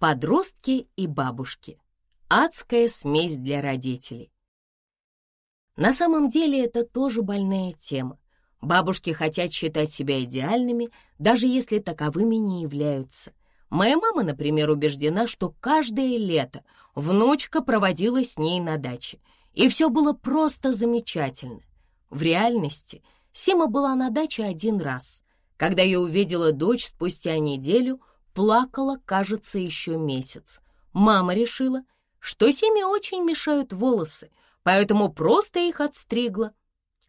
Подростки и бабушки. Адская смесь для родителей. На самом деле это тоже больная тема. Бабушки хотят считать себя идеальными, даже если таковыми не являются. Моя мама, например, убеждена, что каждое лето внучка проводила с ней на даче, и все было просто замечательно. В реальности Сима была на даче один раз. Когда я увидела дочь спустя неделю, плакала, кажется, еще месяц. Мама решила, что Симе очень мешают волосы, поэтому просто их отстригла.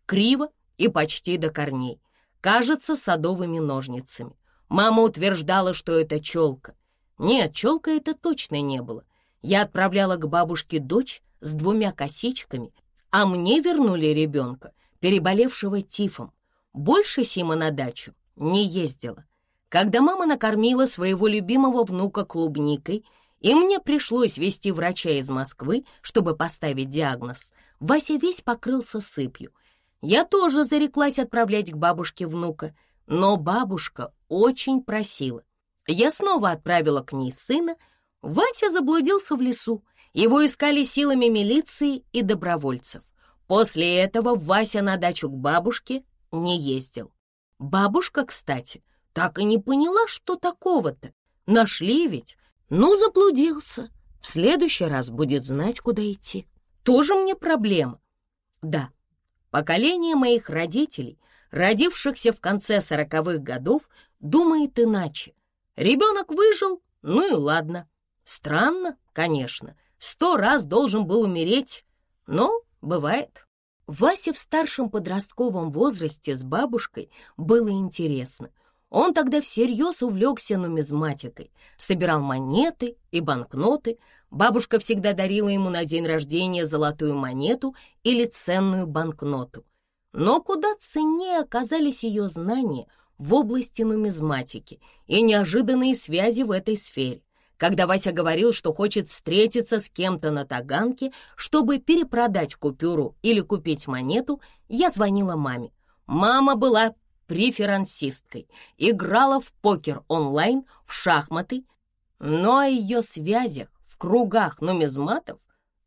Криво и почти до корней. Кажется, садовыми ножницами. Мама утверждала, что это челка. Нет, челка это точно не было. Я отправляла к бабушке дочь с двумя косичками, а мне вернули ребенка, переболевшего тифом. Больше Сима на дачу не ездила. Когда мама накормила своего любимого внука клубникой, и мне пришлось вести врача из Москвы, чтобы поставить диагноз, Вася весь покрылся сыпью. Я тоже зареклась отправлять к бабушке внука, но бабушка очень просила. Я снова отправила к ней сына. Вася заблудился в лесу. Его искали силами милиции и добровольцев. После этого Вася на дачу к бабушке не ездил. Бабушка, кстати, так и не поняла, что такого-то. Нашли ведь. Ну, заблудился. В следующий раз будет знать, куда идти. Тоже мне проблема. Да, поколение моих родителей, родившихся в конце сороковых годов, думает иначе. Ребенок выжил, ну и ладно. Странно, конечно. Сто раз должен был умереть, но бывает. Васе в старшем подростковом возрасте с бабушкой было интересно — он тогда всерьез увлекся нумизматикой, собирал монеты и банкноты. Бабушка всегда дарила ему на день рождения золотую монету или ценную банкноту. Но куда ценнее оказались ее знания в области нумизматики и неожиданные связи в этой сфере. Когда Вася говорил, что хочет встретиться с кем-то на Таганке, чтобы перепродать купюру или купить монету, я звонила маме. Мама была преферансисткой, играла в покер онлайн, в шахматы, но о ее связях в кругах нумизматов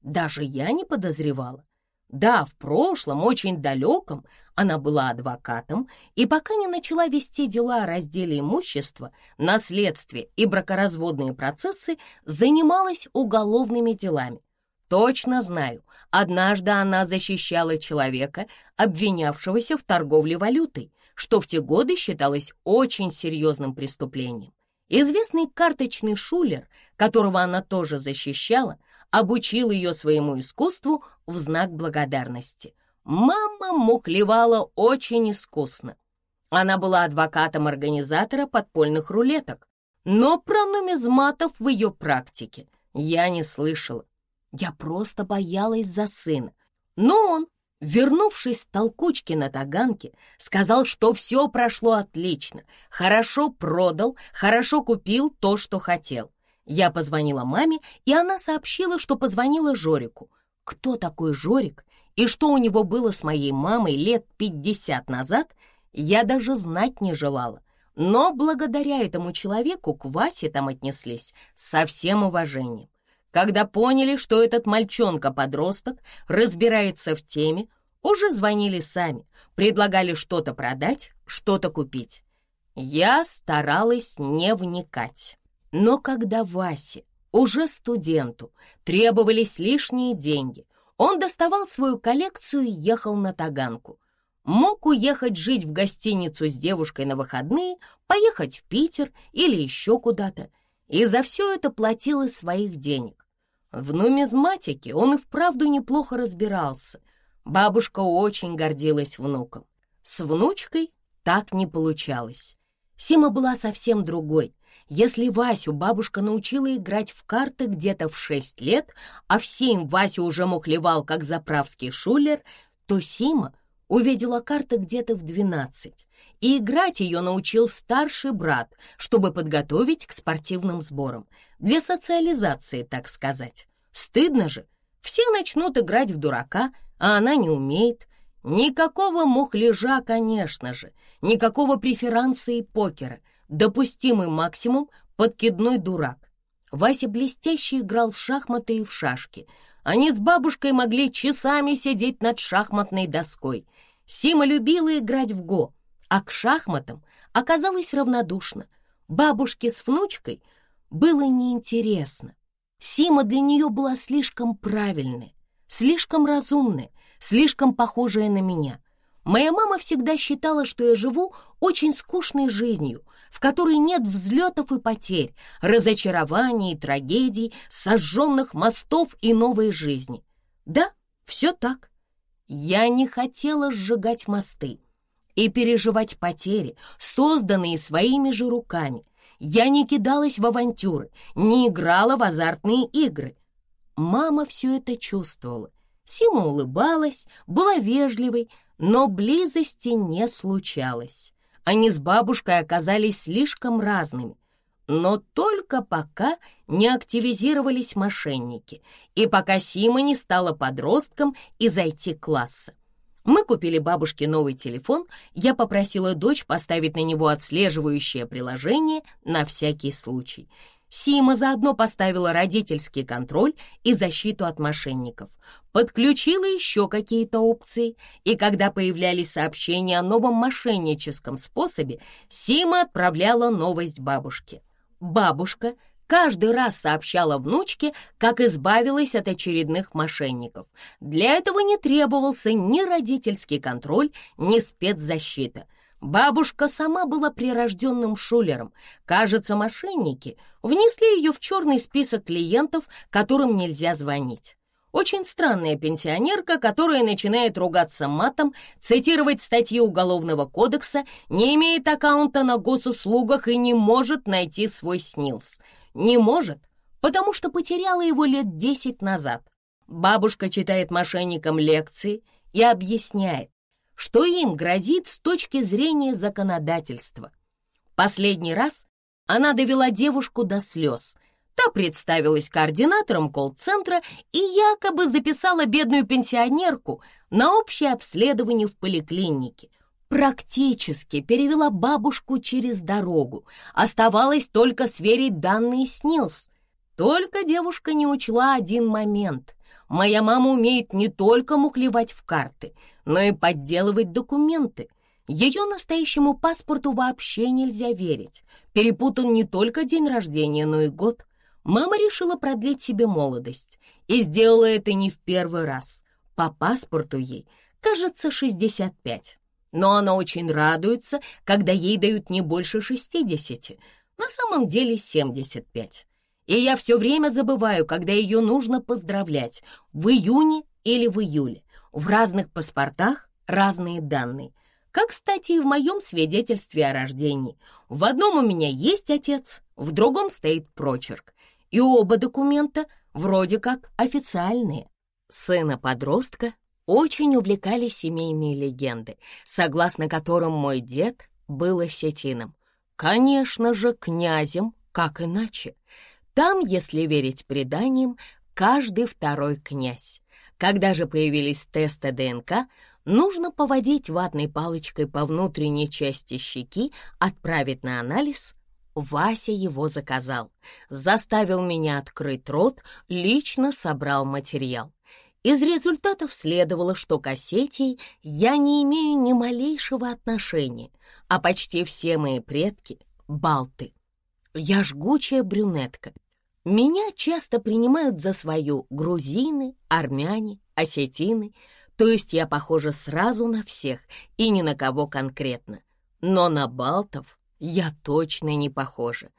даже я не подозревала. Да, в прошлом, очень далеком, она была адвокатом, и пока не начала вести дела о разделе имущества, наследстве и бракоразводные процессы, занималась уголовными делами. Точно знаю, однажды она защищала человека, обвинявшегося в торговле валютой, что в те годы считалось очень серьезным преступлением. Известный карточный шулер, которого она тоже защищала, обучил ее своему искусству в знак благодарности. Мама мухлевала очень искусно. Она была адвокатом организатора подпольных рулеток, но про нумизматов в ее практике я не слышала. Я просто боялась за сына. Но он Вернувшись с толкучки на Таганке, сказал, что все прошло отлично, хорошо продал, хорошо купил то, что хотел. Я позвонила маме, и она сообщила, что позвонила Жорику. Кто такой Жорик и что у него было с моей мамой лет пятьдесят назад, я даже знать не желала. Но благодаря этому человеку к Васе там отнеслись со всем уважением. Когда поняли, что этот мальчонка-подросток разбирается в теме, уже звонили сами, предлагали что-то продать, что-то купить. Я старалась не вникать. Но когда Васе, уже студенту, требовались лишние деньги, он доставал свою коллекцию и ехал на Таганку. Мог уехать жить в гостиницу с девушкой на выходные, поехать в Питер или еще куда-то, и за все это платил из своих денег. В нумизматике он и вправду неплохо разбирался. Бабушка очень гордилась внуком. С внучкой так не получалось. Сима была совсем другой. Если Васю бабушка научила играть в карты где-то в шесть лет, а в семь Вася уже мухлевал, как заправский шулер, то Сима увидела карты где-то в двенадцать, и играть ее научил старший брат, чтобы подготовить к спортивным сборам, для социализации, так сказать. Стыдно же, все начнут играть в дурака, а она не умеет. Никакого мухляжа, конечно же, никакого преферанса и покера, допустимый максимум подкидной дурак. Вася блестяще играл в шахматы и в шашки. Они с бабушкой могли часами сидеть над шахматной доской. Сима любила играть в го, а к шахматам оказалась равнодушна. Бабушке с внучкой было неинтересно. Сима для нее была слишком правильная, слишком разумная, слишком похожая на меня. Моя мама всегда считала, что я живу очень скучной жизнью, в которой нет взлетов и потерь, разочарований и трагедий, сожженных мостов и новой жизни. Да, все так. Я не хотела сжигать мосты и переживать потери, созданные своими же руками. Я не кидалась в авантюры, не играла в азартные игры. Мама все это чувствовала. Сима улыбалась, была вежливой, но близости не случалось. Они с бабушкой оказались слишком разными, но только пока не активизировались мошенники и пока Сима не стала подростком из IT-класса. Мы купили бабушке новый телефон, я попросила дочь поставить на него отслеживающее приложение на всякий случай. Сима заодно поставила родительский контроль и защиту от мошенников, подключила еще какие-то опции, и когда появлялись сообщения о новом мошенническом способе, Сима отправляла новость бабушке. Бабушка каждый раз сообщала внучке, как избавилась от очередных мошенников. Для этого не требовался ни родительский контроль, ни спецзащита. Бабушка сама была прирожденным шулером. Кажется, мошенники внесли ее в черный список клиентов, которым нельзя звонить. Очень странная пенсионерка, которая начинает ругаться матом, цитировать статьи Уголовного кодекса, не имеет аккаунта на госуслугах и не может найти свой СНИЛС. Не может, потому что потеряла его лет десять назад. Бабушка читает мошенникам лекции и объясняет, что им грозит с точки зрения законодательства. Последний раз она довела девушку до слез. Та представилась координатором колл-центра и якобы записала бедную пенсионерку на общее обследование в поликлинике. Практически перевела бабушку через дорогу. Оставалось только сверить данные СНИЛС. Только девушка не учла один момент. Моя мама умеет не только мухлевать в карты, но и подделывать документы. Ее настоящему паспорту вообще нельзя верить. Перепутан не только день рождения, но и год. Мама решила продлить себе молодость и сделала это не в первый раз. По паспорту ей, кажется, 65. Но она очень радуется, когда ей дают не больше 60, на самом деле 75. И я все время забываю, когда ее нужно поздравлять, в июне или в июле. В разных паспортах разные данные. Как, кстати, и в моем свидетельстве о рождении. В одном у меня есть отец, в другом стоит прочерк. И оба документа вроде как официальные. Сына-подростка очень увлекали семейные легенды, согласно которым мой дед был осетином. Конечно же, князем, как иначе. Там, если верить преданиям, каждый второй князь. Когда же появились тесты ДНК, нужно поводить ватной палочкой по внутренней части щеки, отправить на анализ. Вася его заказал, заставил меня открыть рот, лично собрал материал. Из результатов следовало, что к Осетии я не имею ни малейшего отношения, а почти все мои предки — балты. Я жгучая брюнетка, меня часто принимают за свою грузины, армяне, осетины, то есть я похожа сразу на всех и ни на кого конкретно. Но на балтов я точно не похожа.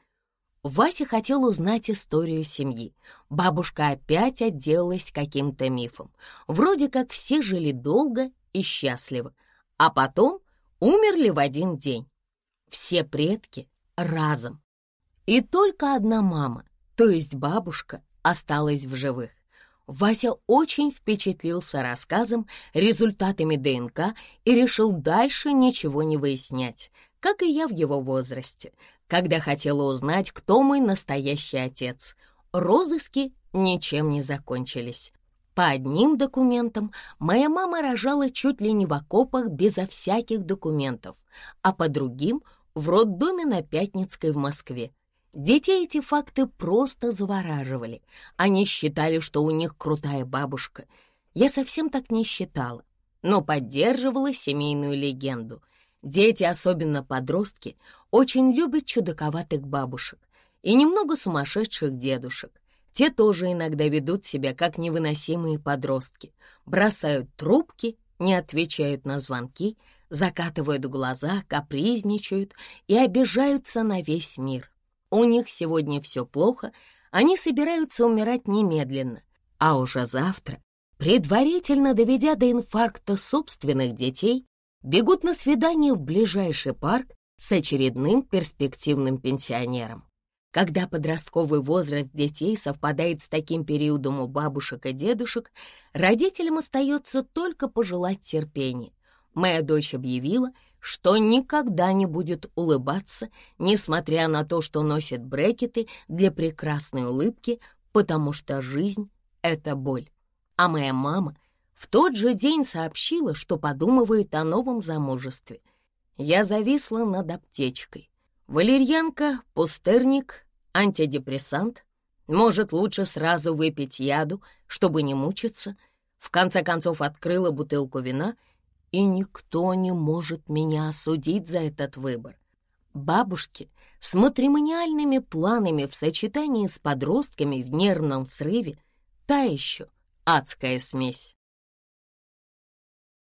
Вася хотел узнать историю семьи. Бабушка опять отделалась каким-то мифом. Вроде как все жили долго и счастливо, а потом умерли в один день. Все предки разом. И только одна мама — то есть бабушка, осталась в живых. Вася очень впечатлился рассказом, результатами ДНК и решил дальше ничего не выяснять, как и я в его возрасте, когда хотела узнать, кто мой настоящий отец. Розыски ничем не закончились. По одним документам моя мама рожала чуть ли не в окопах безо всяких документов, а по другим — в роддоме на Пятницкой в Москве. Детей эти факты просто завораживали. Они считали, что у них крутая бабушка. Я совсем так не считала, но поддерживала семейную легенду. Дети, особенно подростки, очень любят чудаковатых бабушек и немного сумасшедших дедушек. Те тоже иногда ведут себя как невыносимые подростки, бросают трубки, не отвечают на звонки, закатывают глаза, капризничают и обижаются на весь мир. У них сегодня все плохо, они собираются умирать немедленно, а уже завтра, предварительно доведя до инфаркта собственных детей, бегут на свидание в ближайший парк с очередным перспективным пенсионером. Когда подростковый возраст детей совпадает с таким периодом у бабушек и дедушек, родителям остается только пожелать терпения. Моя дочь объявила, что никогда не будет улыбаться, несмотря на то, что носит брекеты для прекрасной улыбки, потому что жизнь — это боль. А моя мама в тот же день сообщила, что подумывает о новом замужестве. Я зависла над аптечкой. Валерьянка, пустырник, антидепрессант. Может, лучше сразу выпить яду, чтобы не мучиться. В конце концов открыла бутылку вина — и никто не может меня осудить за этот выбор. Бабушки с матримониальными планами в сочетании с подростками в нервном срыве — та еще адская смесь.